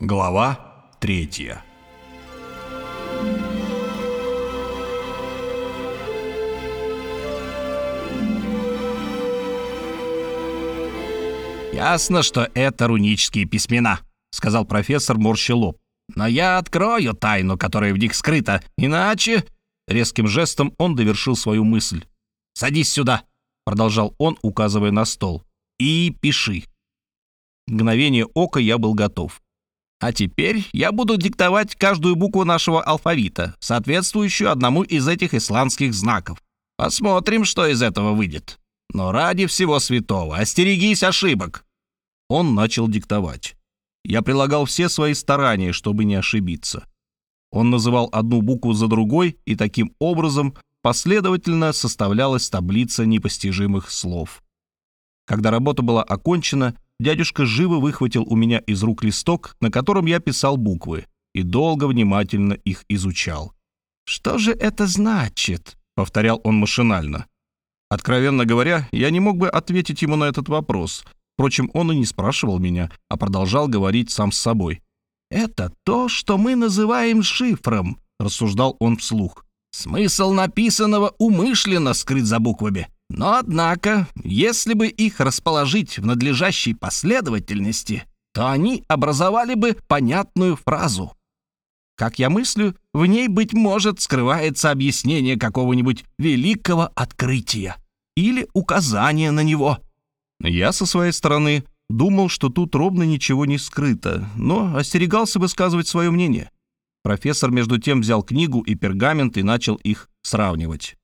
Глава третья «Ясно, что это рунические письмена», — сказал профессор морща лоб. «Но я открою тайну, которая в них скрыта, иначе...» Резким жестом он довершил свою мысль. «Садись сюда», — продолжал он, указывая на стол. «И пиши». Мгновение ока я был готов. А теперь я буду диктовать каждую букву нашего алфавита, соответствующую одному из этих исландских знаков. Посмотрим, что из этого выйдет. Но ради всего святого, остерегись ошибок. Он начал диктовать. Я прилагал все свои старания, чтобы не ошибиться. Он называл одну букву за другой, и таким образом последовательно составлялась таблица непостижимых слов. Когда работа была окончена, дядюшка живо выхватил у меня из рук листок, на котором я писал буквы, и долго внимательно их изучал. «Что же это значит?» — повторял он машинально. Откровенно говоря, я не мог бы ответить ему на этот вопрос. Впрочем, он и не спрашивал меня, а продолжал говорить сам с собой. «Это то, что мы называем шифром», — рассуждал он вслух. «Смысл написанного умышленно скрыт за буквами. Но, однако, если бы их расположить в надлежащей последовательности, то они образовали бы понятную фразу. Как я мыслю, в ней, быть может, скрывается объяснение какого-нибудь великого открытия или указание на него. Я со своей стороны думал, что тут ровно ничего не скрыто, но остерегался высказывать свое мнение. Профессор между тем взял книгу и пергамент и начал их сравнивать.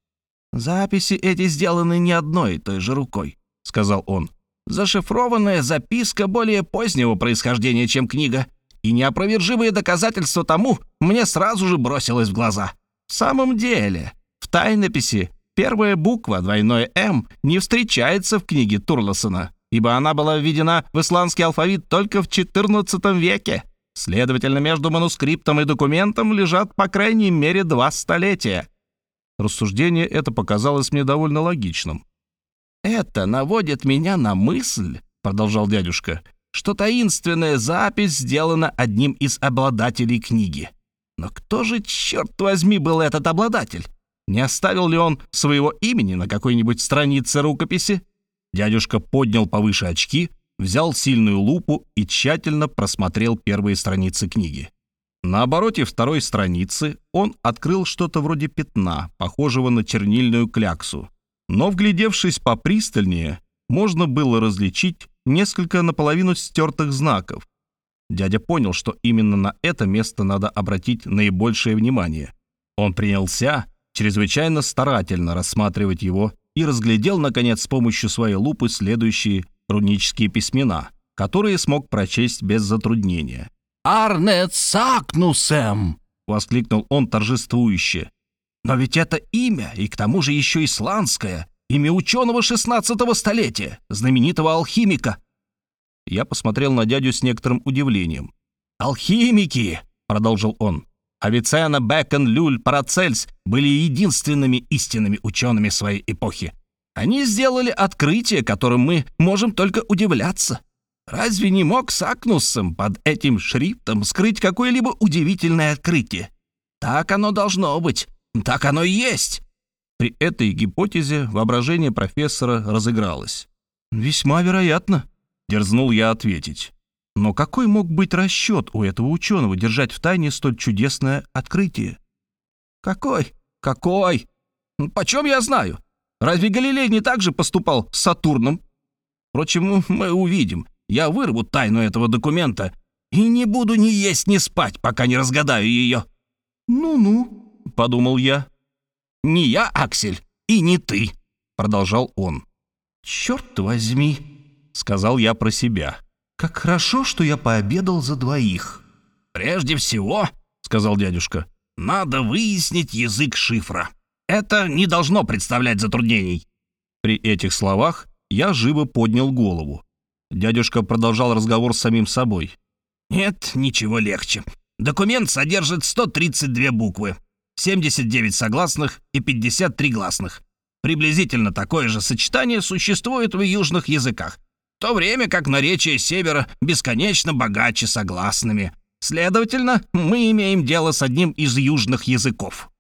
«Записи эти сделаны не одной и той же рукой», — сказал он. «Зашифрованная записка более позднего происхождения, чем книга, и неопровержимые доказательства тому мне сразу же бросилось в глаза. В самом деле, в тайнописи первая буква, двойное «М», не встречается в книге Турласона, ибо она была введена в исландский алфавит только в XIV веке. Следовательно, между манускриптом и документом лежат по крайней мере два столетия. Рассуждение это показалось мне довольно логичным. «Это наводит меня на мысль», — продолжал дядюшка, «что таинственная запись сделана одним из обладателей книги. Но кто же, черт возьми, был этот обладатель? Не оставил ли он своего имени на какой-нибудь странице рукописи?» Дядюшка поднял повыше очки, взял сильную лупу и тщательно просмотрел первые страницы книги. На обороте второй страницы он открыл что-то вроде пятна, похожего на чернильную кляксу. Но, вглядевшись попристальнее, можно было различить несколько наполовину стертых знаков. Дядя понял, что именно на это место надо обратить наибольшее внимание. Он принялся чрезвычайно старательно рассматривать его и разглядел, наконец, с помощью своей лупы следующие рунические письмена, которые смог прочесть без затруднения. «Арнет Сакнусем!» — воскликнул он торжествующе. «Но ведь это имя, и к тому же еще исландское, имя ученого шестнадцатого столетия, знаменитого алхимика». Я посмотрел на дядю с некоторым удивлением. «Алхимики!» — продолжил он. Авиценна, Бекон, Люль, Парацельс были единственными истинными учеными своей эпохи. Они сделали открытие, которым мы можем только удивляться. Разве не мог Сакнуссом под этим шрифтом скрыть какое-либо удивительное открытие? Так оно должно быть. Так оно и есть. При этой гипотезе воображение профессора разыгралось. «Весьма вероятно», — дерзнул я ответить. Но какой мог быть расчет у этого ученого держать в тайне столь чудесное открытие? «Какой? Какой? Почем я знаю? Разве Галилей не так же поступал с Сатурном? Впрочем, мы увидим. Я вырву тайну этого документа и не буду ни есть, ни спать, пока не разгадаю ее». «Ну-ну», — подумал я. «Не я, Аксель, и не ты», — продолжал он. «Черт возьми», — сказал я про себя. «Как хорошо, что я пообедал за двоих». «Прежде всего», — сказал дядюшка, — «надо выяснить язык шифра. Это не должно представлять затруднений». При этих словах я живо поднял голову. Дядюшка продолжал разговор с самим собой. «Нет, ничего легче. Документ содержит 132 буквы, 79 согласных и 53 гласных. Приблизительно такое же сочетание существует в южных языках, в то время как наречие севера бесконечно богаче согласными. Следовательно, мы имеем дело с одним из южных языков».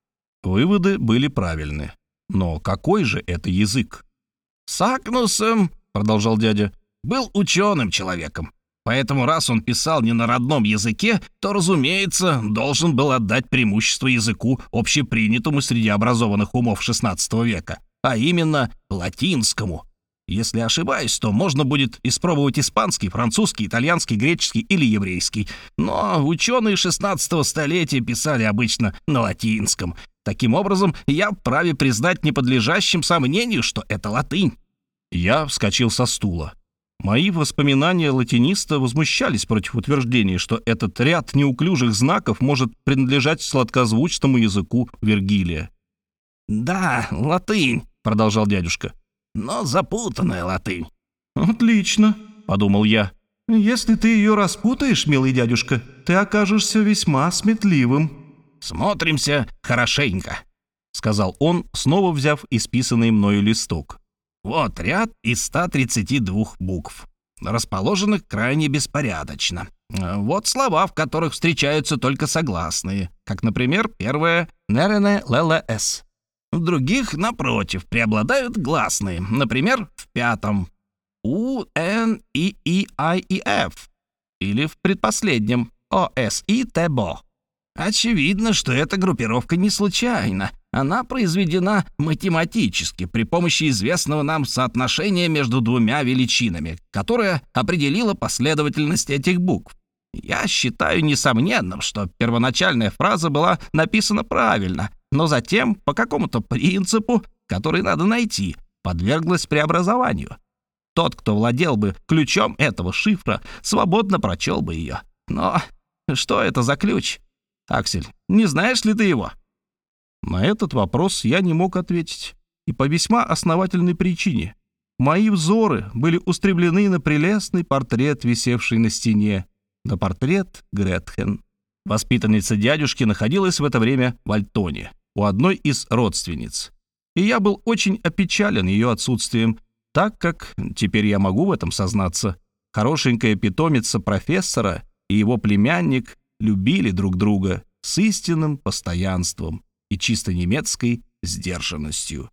Выводы были правильны. Но какой же это язык? «Сакнусом», — продолжал дядя, — «был ученым человеком. Поэтому раз он писал не на родном языке, то, разумеется, должен был отдать преимущество языку, общепринятому среди образованных умов XVI века, а именно латинскому. Если ошибаюсь, то можно будет испробовать испанский, французский, итальянский, греческий или еврейский. Но ученые XVI столетия писали обычно на латинском. Таким образом, я вправе признать неподлежащим сомнению, что это латынь. Я вскочил со стула. Мои воспоминания латиниста возмущались против утверждения, что этот ряд неуклюжих знаков может принадлежать сладкозвучному языку Вергилия. «Да, латынь», — продолжал дядюшка, — «но запутанная латынь». «Отлично», — подумал я. «Если ты ее распутаешь, милый дядюшка, ты окажешься весьма сметливым». «Смотримся хорошенько», — сказал он, снова взяв исписанный мною листок. Вот ряд из 132 букв, расположенных крайне беспорядочно. Вот слова, в которых встречаются только согласные, как, например, первое «нерене ллс». В других, напротив, преобладают гласные, например, в пятом «у», «н», «и», «и», «ай» и «ф», или в предпоследнем «о», «с», «и», «т», «бо». Очевидно, что эта группировка не случайна. Она произведена математически при помощи известного нам соотношения между двумя величинами, которое определило последовательность этих букв. Я считаю несомненным, что первоначальная фраза была написана правильно, но затем по какому-то принципу, который надо найти, подверглась преобразованию. Тот, кто владел бы ключом этого шифра, свободно прочел бы ее. Но что это за ключ? Аксель, не знаешь ли ты его?» На этот вопрос я не мог ответить, и по весьма основательной причине. Мои взоры были устремлены на прелестный портрет, висевший на стене, на портрет Гретхен. Воспитанница дядюшки находилась в это время в Альтоне, у одной из родственниц. И я был очень опечален ее отсутствием, так как, теперь я могу в этом сознаться, хорошенькая питомица профессора и его племянник любили друг друга с истинным постоянством и чисто немецкой сдержанностью.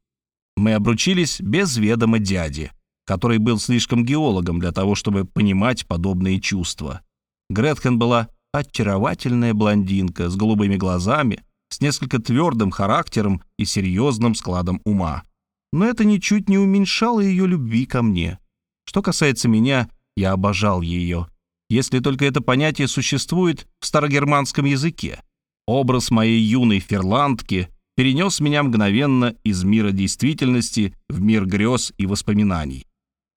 Мы обручились без ведома дяди, который был слишком геологом для того, чтобы понимать подобные чувства. Гретхен была очаровательная блондинка с голубыми глазами, с несколько твердым характером и серьезным складом ума. Но это ничуть не уменьшало ее любви ко мне. Что касается меня, я обожал ее если только это понятие существует в старогерманском языке. Образ моей юной ферландки перенес меня мгновенно из мира действительности в мир грез и воспоминаний.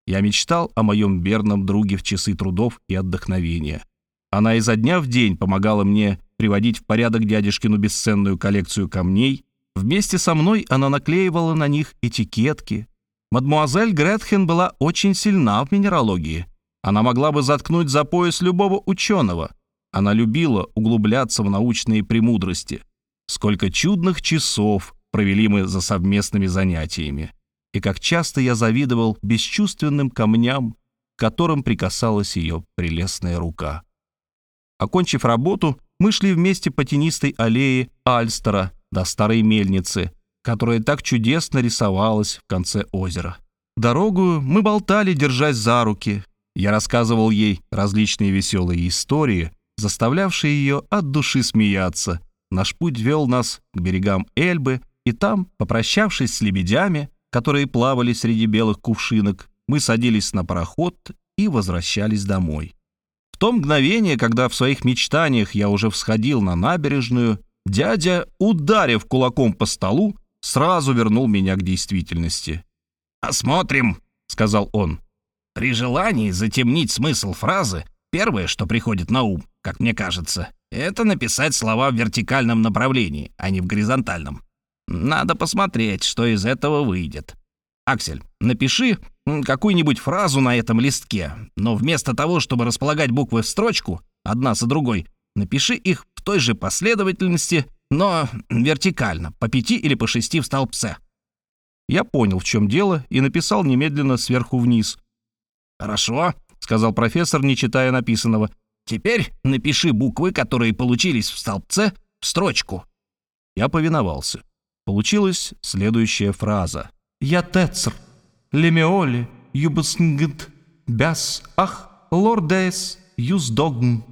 Я мечтал о моем верном друге в часы трудов и отдохновения. Она изо дня в день помогала мне приводить в порядок дядюшкину бесценную коллекцию камней. Вместе со мной она наклеивала на них этикетки. Мадмуазель Гретхен была очень сильна в минералогии — она могла бы заткнуть за пояс любого ученого. Она любила углубляться в научные премудрости. Сколько чудных часов провели мы за совместными занятиями. И как часто я завидовал бесчувственным камням, которым прикасалась ее прелестная рука. Окончив работу, мы шли вместе по тенистой аллее Альстера до старой мельницы, которая так чудесно рисовалась в конце озера. Дорогу мы болтали, держась за руки, я рассказывал ей различные веселые истории, заставлявшие ее от души смеяться. Наш путь вел нас к берегам Эльбы, и там, попрощавшись с лебедями, которые плавали среди белых кувшинок, мы садились на пароход и возвращались домой. В то мгновение, когда в своих мечтаниях я уже всходил на набережную, дядя, ударив кулаком по столу, сразу вернул меня к действительности. «Осмотрим», — сказал он. При желании затемнить смысл фразы, первое, что приходит на ум, как мне кажется, это написать слова в вертикальном направлении, а не в горизонтальном. Надо посмотреть, что из этого выйдет. Аксель, напиши какую-нибудь фразу на этом листке, но вместо того, чтобы располагать буквы в строчку, одна за другой, напиши их в той же последовательности, но вертикально, по пяти или по шести в столбце. Я понял, в чем дело, и написал немедленно сверху вниз, «Хорошо», — сказал профессор, не читая написанного. Теперь напиши буквы, которые получились в столбце, в строчку». Я повиновался. Получилась следующая фраза. «Я тецр, лемеоли, юбаснгт, бяс, ах, лордес, юздогн».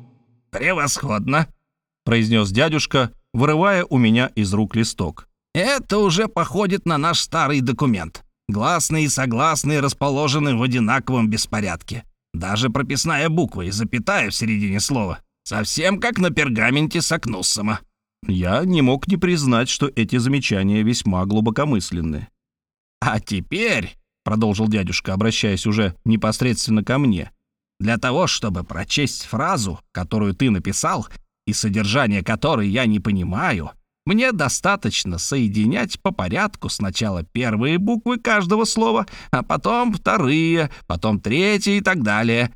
«Превосходно!» — произнес дядюшка, вырывая у меня из рук листок. «Это уже походит на наш старый документ. Гласные и согласные расположены в одинаковом беспорядке. Даже прописная буква и запятая в середине слова. Совсем как на пергаменте Сакнуссома». Я не мог не признать, что эти замечания весьма глубокомысленны. «А теперь», — продолжил дядюшка, обращаясь уже непосредственно ко мне, «для того, чтобы прочесть фразу, которую ты написал, и содержание которой я не понимаю, мне достаточно соединять по порядку сначала первые буквы каждого слова, а потом вторые, потом третьи и так далее».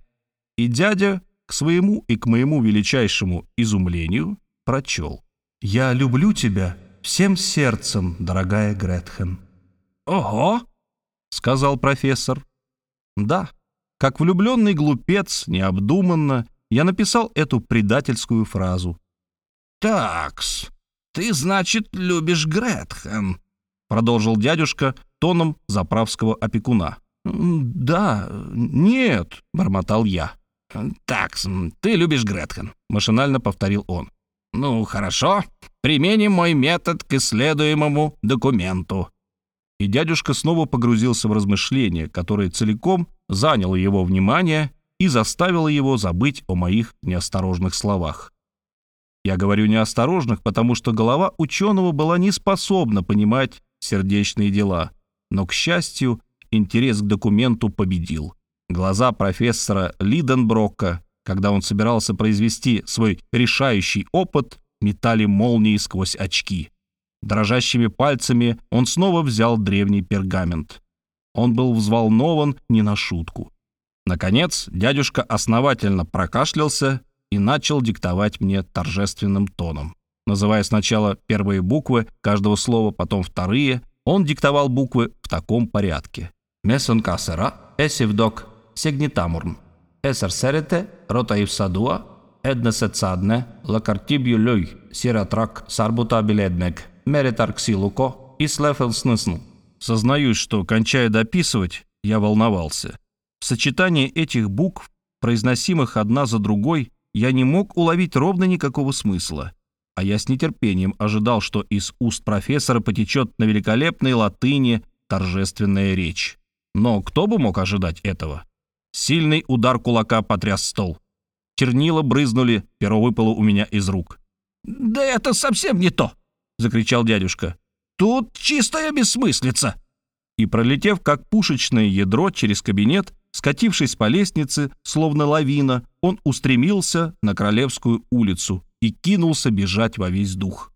И дядя, к своему и к моему величайшему изумлению, прочел. «Я люблю тебя всем сердцем, дорогая Гретхен». «Ого!» — сказал профессор. «Да, как влюбленный глупец, необдуманно, я написал эту предательскую фразу. «Такс, ты, значит, любишь Гретхен?» — продолжил дядюшка тоном заправского опекуна. «Да, нет», — бормотал я. «Такс, ты любишь Гретхен», — машинально повторил он. «Ну, хорошо. Применим мой метод к исследуемому документу». И дядюшка снова погрузился в размышления, которое целиком заняло его внимание и заставило его забыть о моих неосторожных словах. Я говорю неосторожных, потому что голова ученого была не способна понимать сердечные дела. Но, к счастью, интерес к документу победил. Глаза профессора Лиденброка когда он собирался произвести свой решающий опыт, метали молнии сквозь очки. Дрожащими пальцами он снова взял древний пергамент. Он был взволнован не на шутку. Наконец, дядюшка основательно прокашлялся и начал диктовать мне торжественным тоном. Называя сначала первые буквы каждого слова, потом вторые, он диктовал буквы в таком порядке. «Месон кассера, эсивдок, сегнитамурн». Esar serete, rotaив sadua, edneset sadne, лакартибью löй, сиратрак сарбутабиледнег, меретарк силуко и слефел снысн. Сознаюсь, что, кончая дописывать, я волновался. В сочетании этих букв, произносимых одна за другой, я не мог уловить ровно никакого смысла. А я с нетерпением ожидал, что из уст профессора потечет на великолепной латыни торжественная речь. Но кто бы мог ожидать этого? Сильный удар кулака потряс стол. Чернила брызнули, перо выпало у меня из рук. «Да это совсем не то!» — закричал дядюшка. «Тут чистая бессмыслица!» И, пролетев как пушечное ядро через кабинет, скатившись по лестнице, словно лавина, он устремился на Королевскую улицу и кинулся бежать во весь дух.